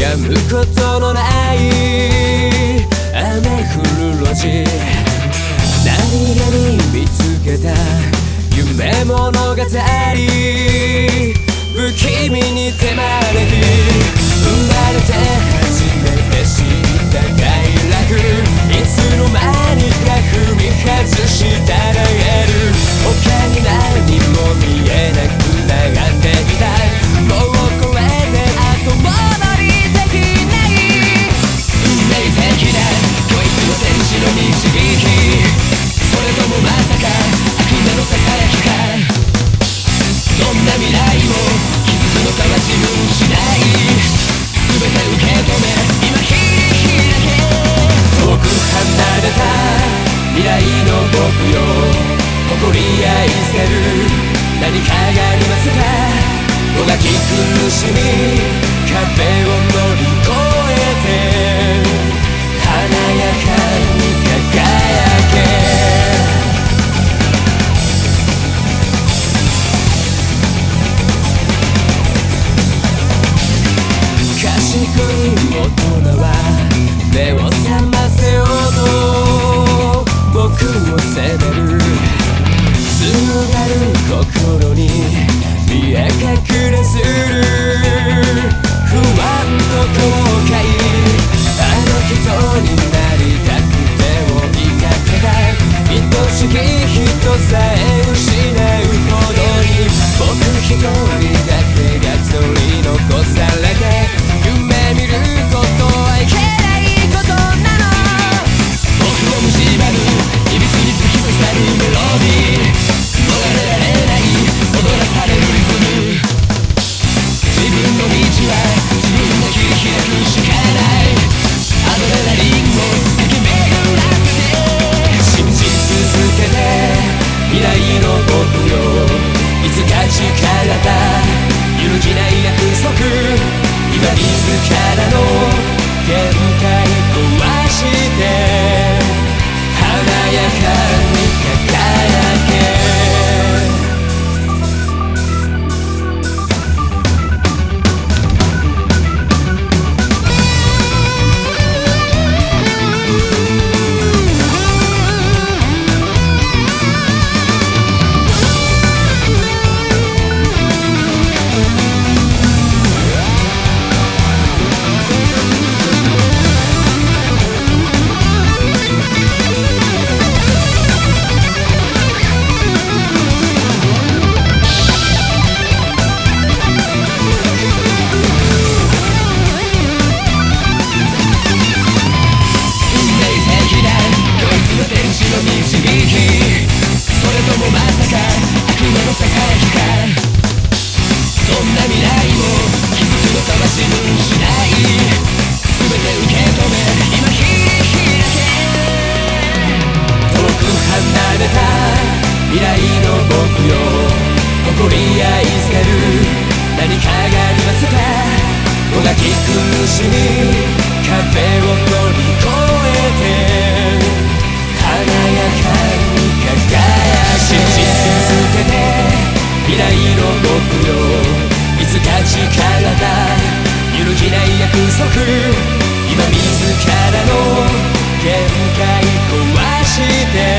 や止むことのない雨降る路地何気に見つけた夢物語。不気味に迫るの僕よ。誇り合いせる。何かがありますがもがき苦しみ壁を乗りからの未来の僕よ誇り合いる。何かがありますかもがき苦しみ壁を乗り越えて華やかに輝き続けて未来の僕よいつか力だ揺るぎない約束。今自らの限界壊して